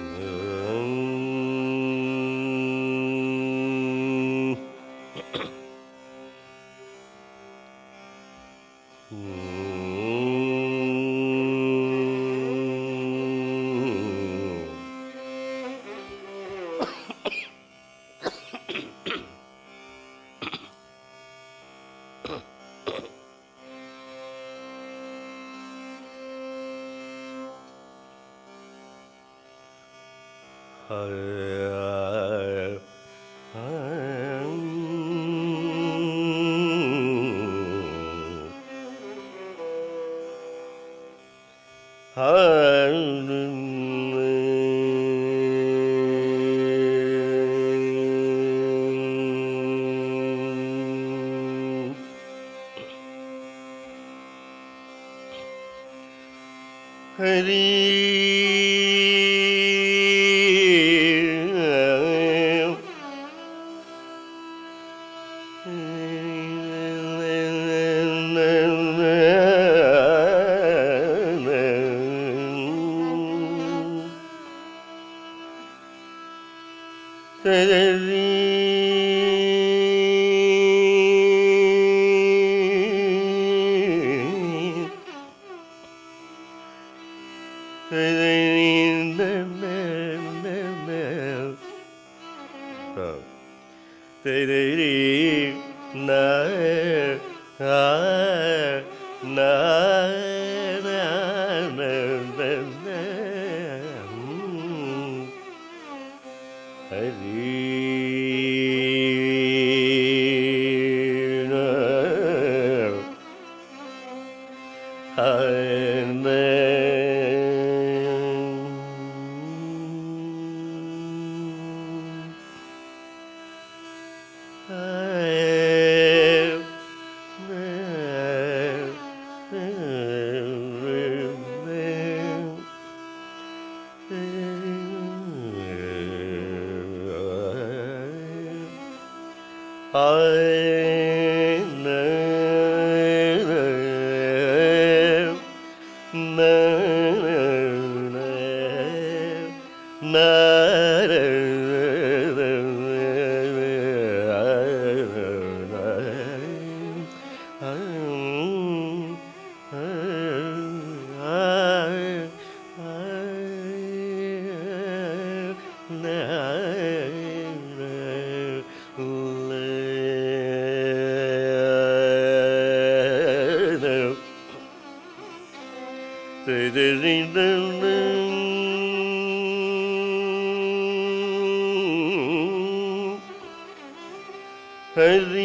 Ugh. हरी Hey,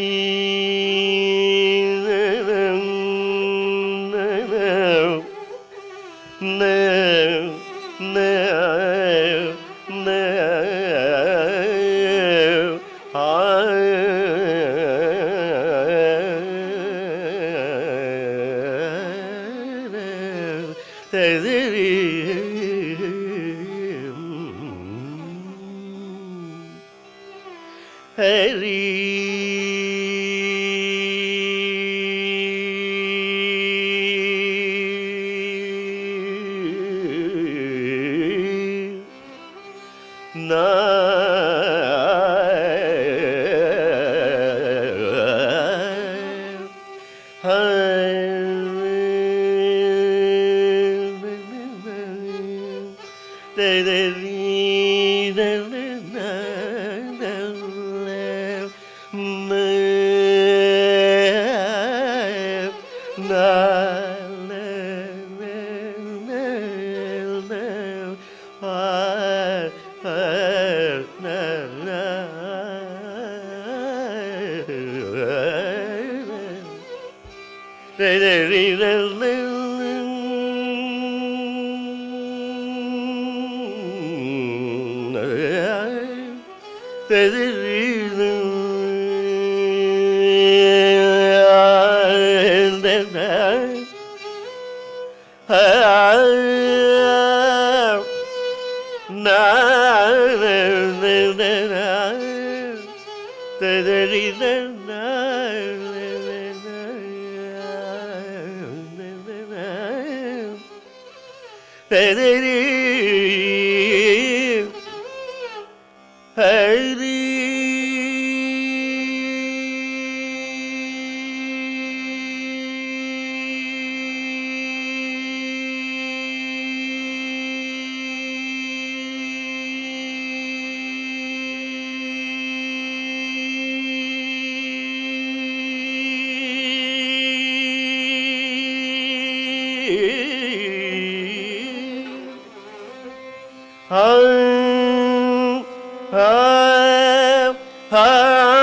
Ah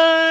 Bye.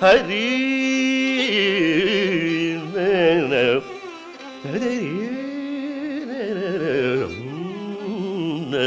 hari na na hari na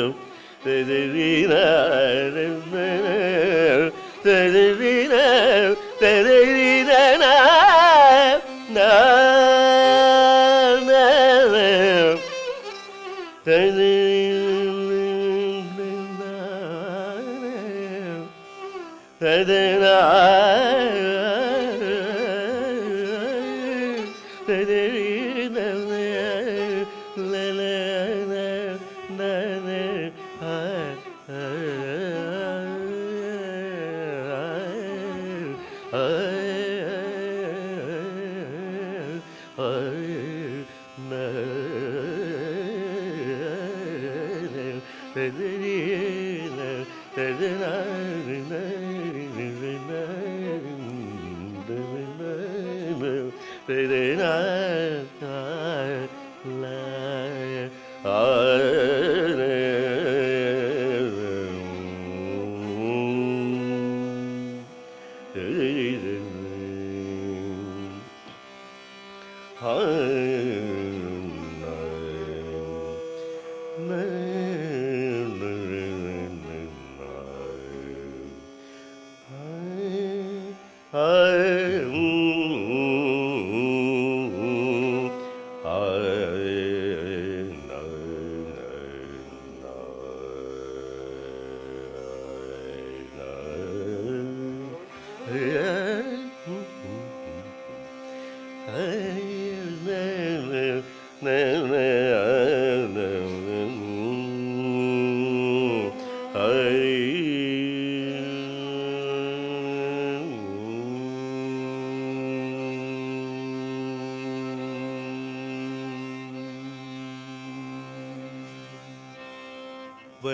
தெருநா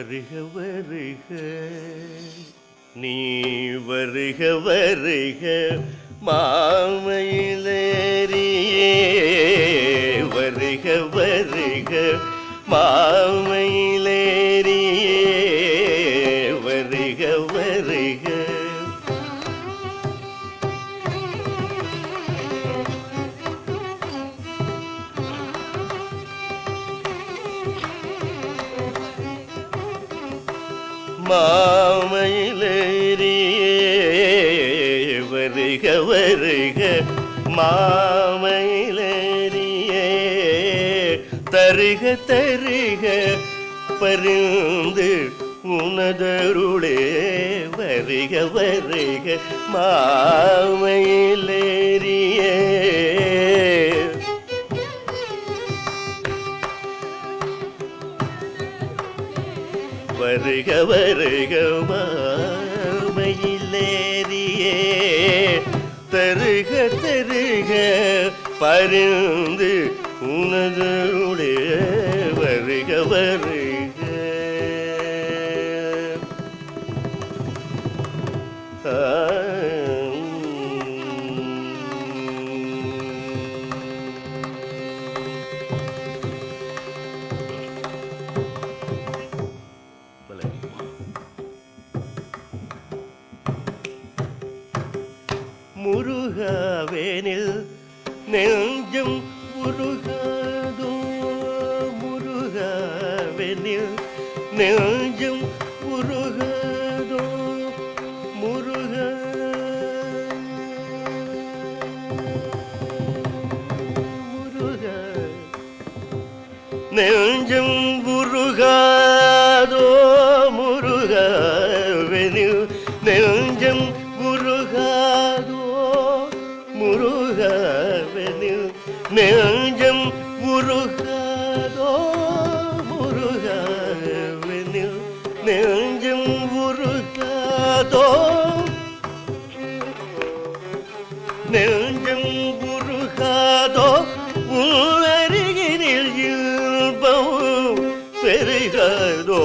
வருக வருக. நீ வருக வருக. மாமையில் மாமையிலேறியே தருக தருக பருந்து உனதருளே வருக வருக மாமையிலேறியே வருக வருக மாமையிலேறியே தருக தருக பருந்து உனதருடைய வருக வருக. முருகவேனில் நெஞ்சம் முருகாதோ முருகவேனில் நெஞ்சம் பெருகாதோ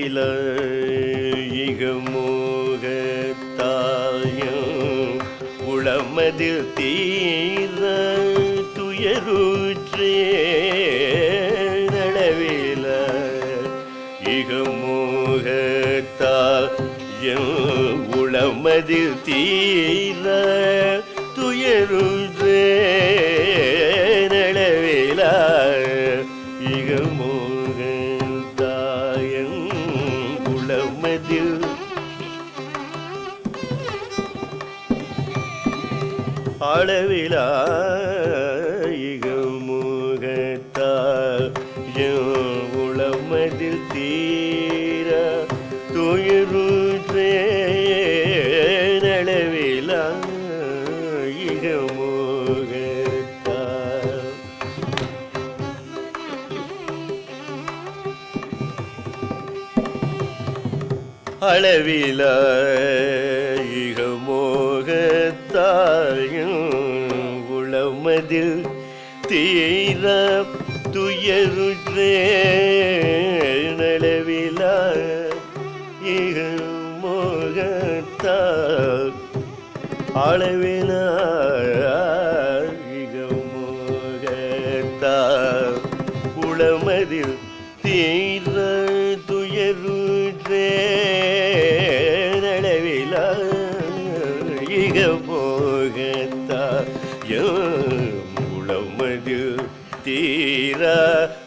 இல இகமோகத்தாயம் உளமது தீர துயருற்றே நடவில. இகமோகத்தாயம் உளமது தீர முகத்தால் உளமதில் தீர துயிருளவிலா முகத்தால். அளவிலா அளவினோகத்தால் உளமதில் தீர துயருற்றேளவில் இக போகத்தால் உளமதில் தீர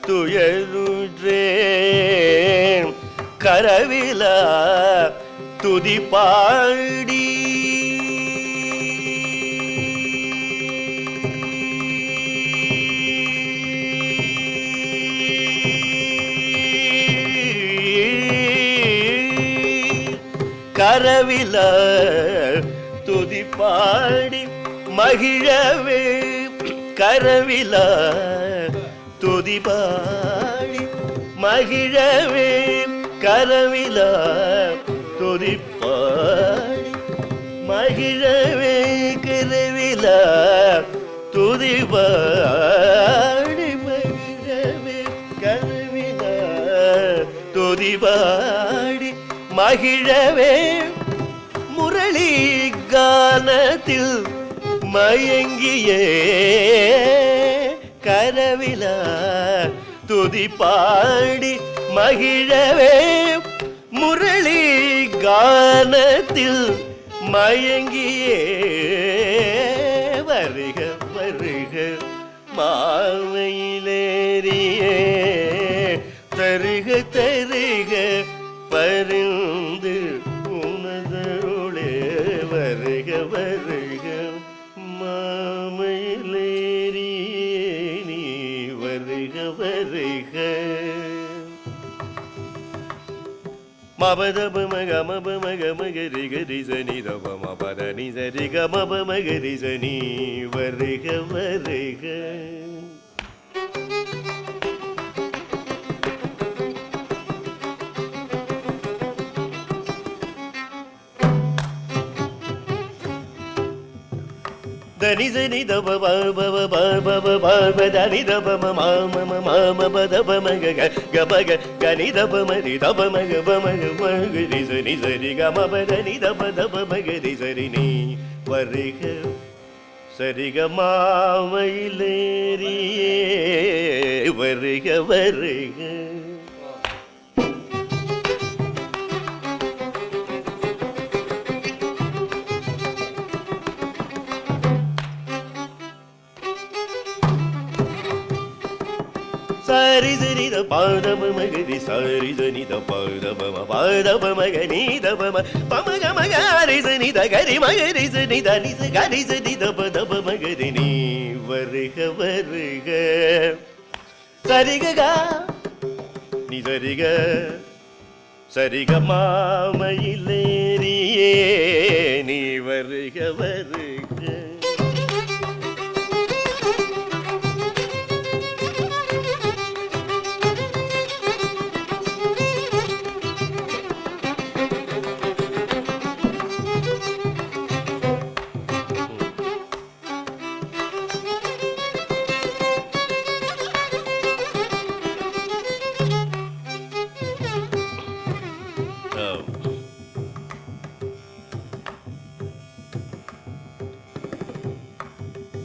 துயருற்றேன் கரவில துதிப்பாள் விழ துதிப்பாடி மகிழவே. கரவில துதிப்பாடி மகிழவே. கரவில துதிப்பாடி மகிழவே. கரவில துதிபாடி மகிழவே. கரவில துதிபாடி மகிழவே. முரளி கானத்தில் மயங்கியே. கரவில துதி பாடி மகிழவே. முரளி கானத்தில் மயங்கியே. வருக வருக மாவையிலேறியே வருக வருக. மபதப மக மப மக மக ரிக ரிசனி தப மபத நிச ரிக மப மக ரிசனி வருக வருக. रि नि दब बब बब बब दरि दब म म म म दब म ग ग ग ब ग ग नि दब म रि दब म ग ब म ग म ग रि ज नि ज रि ग म ब द नि दब दब म ग रि ज रि नि व रि ग சரி க மாவையிலேறியே வருக வருக சரிசரித பாதப மகதி சரிசனித பாதபம பாதப மகநீதபம பமக மக அரிசனித கரி மகரிசனித நிச கரிசனித பதப மகதி நீ வருக வருக. சரிகா நீ சரிக சரிக மாமையிலேறியே நீ வருக வருக.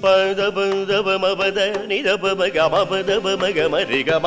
பத பத மபத நித பம கம பத பம கம ரி கம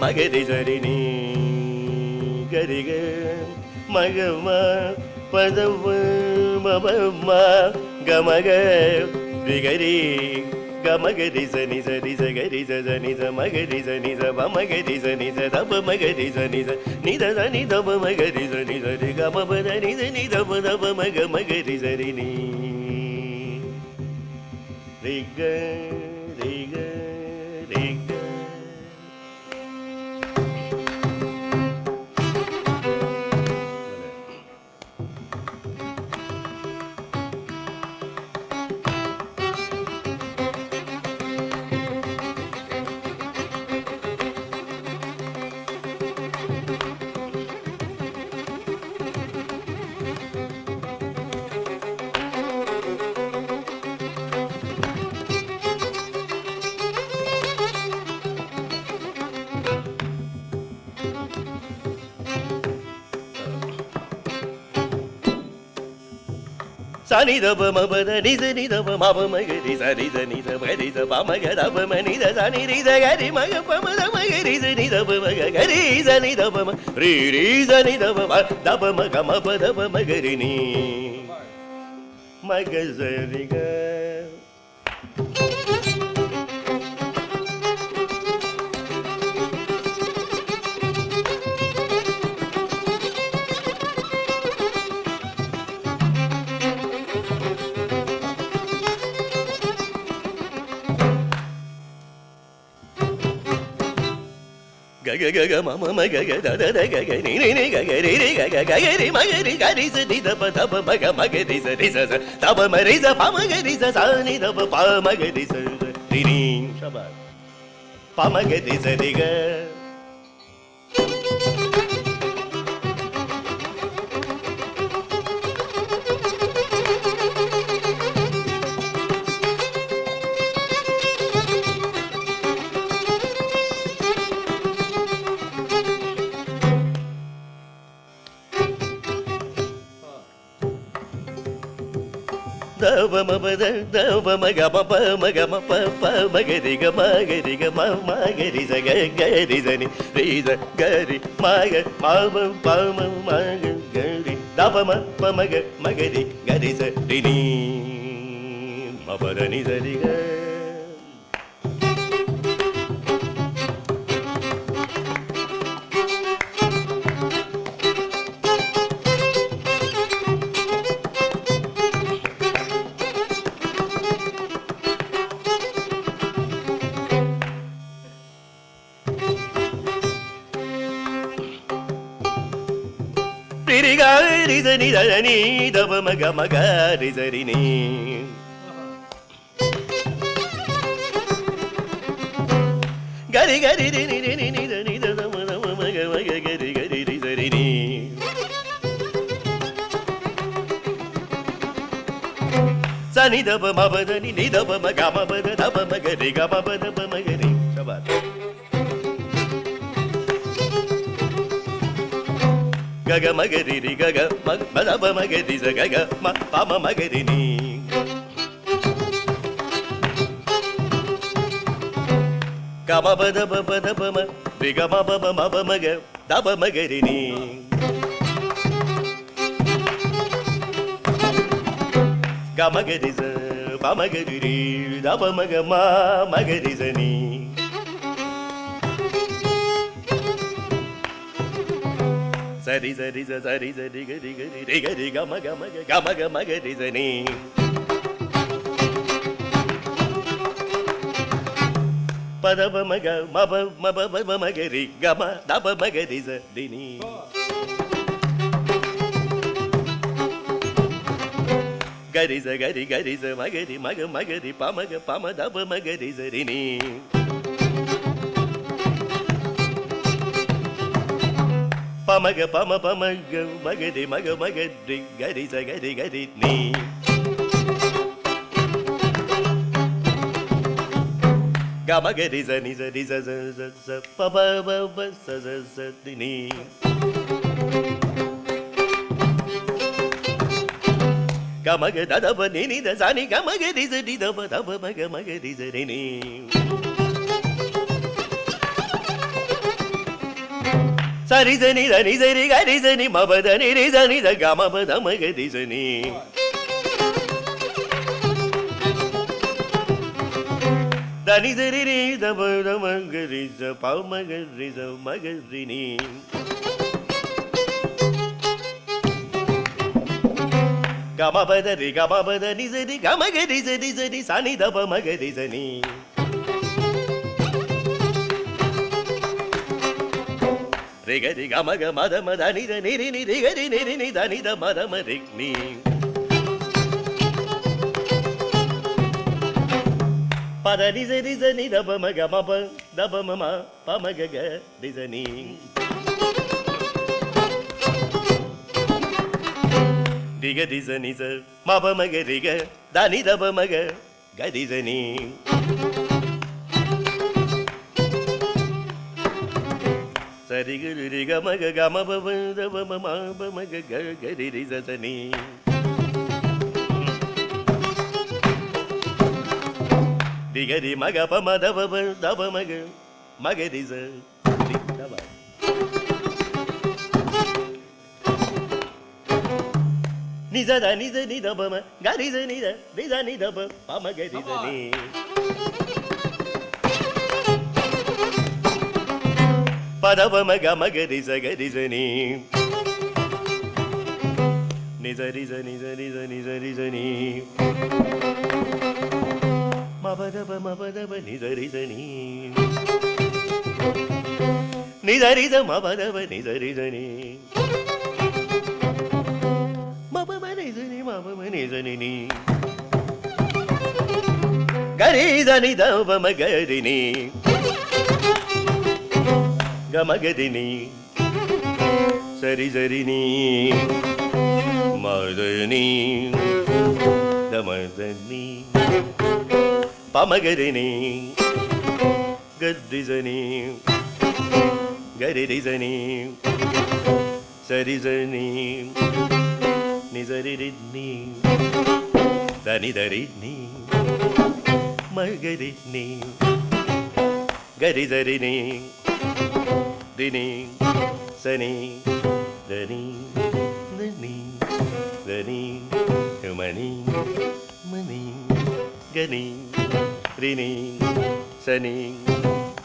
மகரி சரி நீ கரிக மகமா பதம் மபமா கமக திகரி கமகரி சனி சரி சகரி சனி ச மகரி சனி ச மகரி சனி ச தப மகரி சனி ச நித சனி தப மகரி சனி சரி கமப சனி சனி தப தப மக மகரி சரி நீ ரிக சனி மபத நித நித மப மகரி சரி சனி பமக தப மனித சனி கரி மக பமத மகரி சனி மக கரி சனி தப ம ரி தப மக மப தப மகரி நீ மக గగ గగ మమ మమ గగ దద దద గగ ని ని ని గగ రి రి గగ గగ రి మగ రి గ రి స ది దప దప మగ మగ రి స రి స స దప మ రి స ప మగ రి స స ని దప ప మగ రి స రి రి శబా ప మగ రి స రి గ தவம தவ மக மப மக மப ப மகரி க மகரி க ம மகரி ச க கரி சனி ரீத கரி மக மப பம రి స ని ద ని ద ప మ గ మ గ రి స రి ని గరి గరి రి ని రి ని ని ద ని ద ద మ ద మ మ గ మ గ గ రి గ రి రి స రి ని స ని ద ప మ ప ద ని ని ద ప మ గ మ ప ద ద ప మ గ రి గ మ ప ద ప మ గ రి శబాష్ గగ మగరి రి గగ మగ మద ప మగరి స గగ మ ప మ మగరి ని గ మ ప ద ప ప ద ప మ రి గ మ ప ప మ ప మ గ ద ప మగరి ని గ మగరి స ప మగరి రి ద ప మగ మ మగరి స ని சரி சரி சரி சரி கரி கரி ரி கரி கம கம கம கம கரி சனி. பதப மக மப மப மப மகரி கம தப மகரி சனி கரிச கரி கரிச மகரி மக மகரி பமக பம தப மகரி சரினி பமக பம பமக மகதி மக மகதி கரி சகரி கரி நீ. கமகரி சனி சரி ச ச ச நீ. கமக ததப நினித சனி கமகரி சரி தப தப மக மகரி சரி நீ. சரிதனி தனி சரி கரிசனி மபதனி ரிதனி த கமபத மகதிசனி தனி சரி ரீ தபத மகரிச பமகரிச மகரினி. கமபத ரி கமபத நிசரி கமகரிச நிசரி சனி தப மகரிசனி ரிகரி கமக மத மத நித நிரி நிரி கரி நிரி நித நித மத மரிக் நீ பத நிச நிச நித பம கம ப தப மம பம கக நிச நீ. ரிக திச நிச மப மக ரிக தனி தப மக கதிச நீ. சரிகுரு கமக கமபமக கரி சசனி திகரி மக பம தப தப மக மகரி சவ நிசத நிச நிதபம கரிச நித நித நிதப பம கரிசனி పదవ మగ మగ రిజ గ రిజ నీ నిజ రిజ నిజ రిజ నిజ రిజ నీ మబదబ మబదబ నిజ రిజ నీ నిజ రిజ మబదబ నిజ రిజ నీ మబమ నిజ నీ మబమ నిజ నీ గరిజ నిదవ మగరిని கமகதி நீ சரி சரி நீ மது நீ கமத நீ பமகரி நீ கத்திசனி கரிசனி சரிசனி நிசரி நீ தனிதரி நீ மகரி நீ ಗರಿದರಿನೇ सनि धनी मणि मनी गनी ऋणी सनि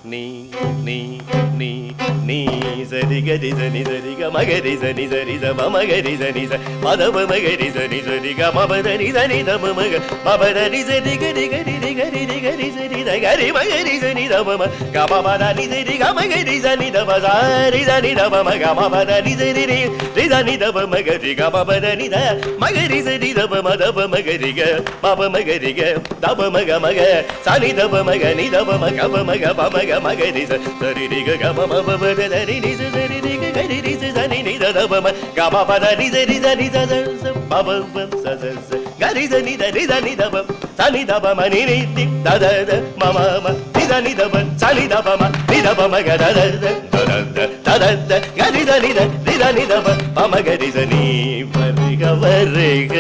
ni ni ni ni za ri ga ri za ni za ri ga ma ga ri za ni za ri za ma ma ga ri za ni za ma da ba ma ga ri za ni za ri ga ma ba da ni za ni da ma ma ga ma ba da ni za ri ga ri ga ri ri ga ri ri ga ri za ri da ga ri ma ga ri za ni da ma ma ga ma ba da ni za ri ga ma ga ri da ba za ri da ma ma ga ma ba da ni za ri ri ri da ma ma ga ga ma ba da ni da ma ga ri da ma ma da ba ma ga ga ma ba ma ga ga da ba ma ga ma ga sa da ba ma ga ni da ba ma ga ba ma ga ba ma ga ம க ப மக ப மக மகரி ச சரி ரி க க ம ம ப ப த த ரி நி ச சரி ரி க கரி ரி ச சனி நி த தப ம க ம ப த ரி ச ரி ச நி ச ச ச ப ப ப ச ச ச கரி ச நி த ரி ச நி த ப சனி தப ம நி நி தி த த த ம ம ம ரி ச நி த ப சனி தப ம நி த ப ம க த த த த த த த த கரி ச நி த ரி ச நி த ப ப ம க ரி ச நீ வருக வருக